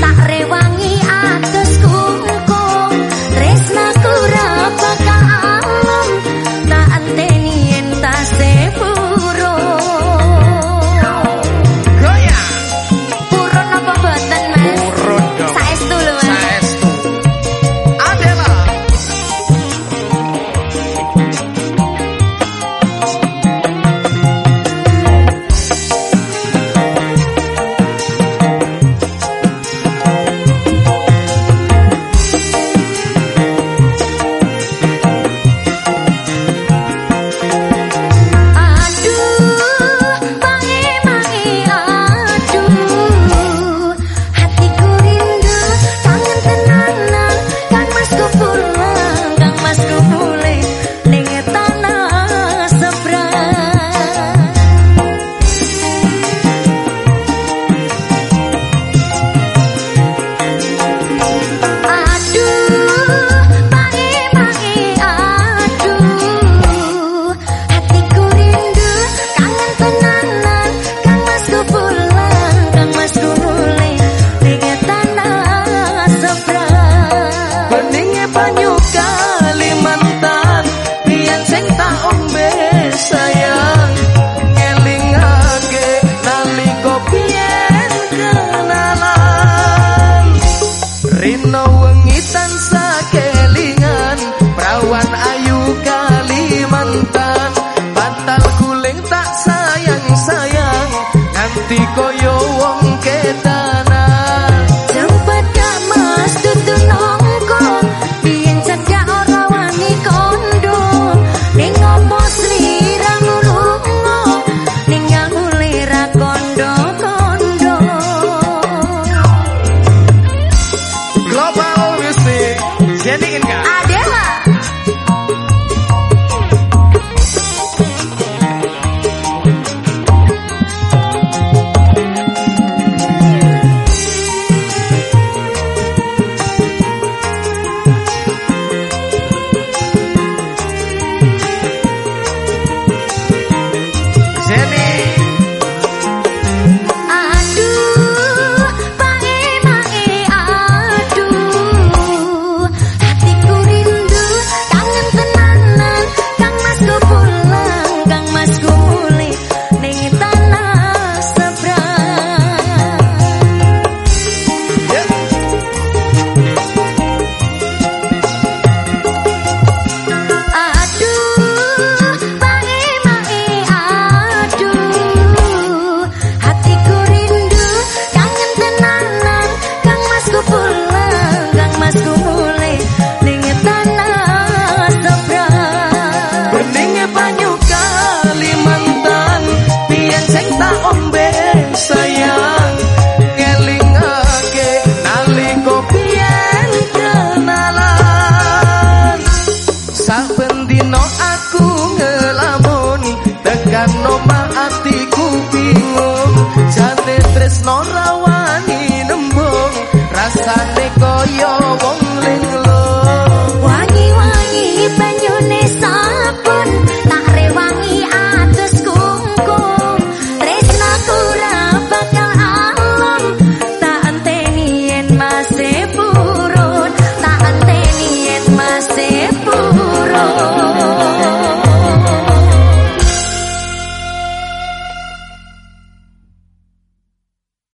啦 Jenny and guys. wani rasane kaya wong